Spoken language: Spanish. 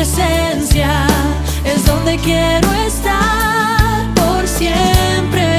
presencia es donde quiero estar por siempre.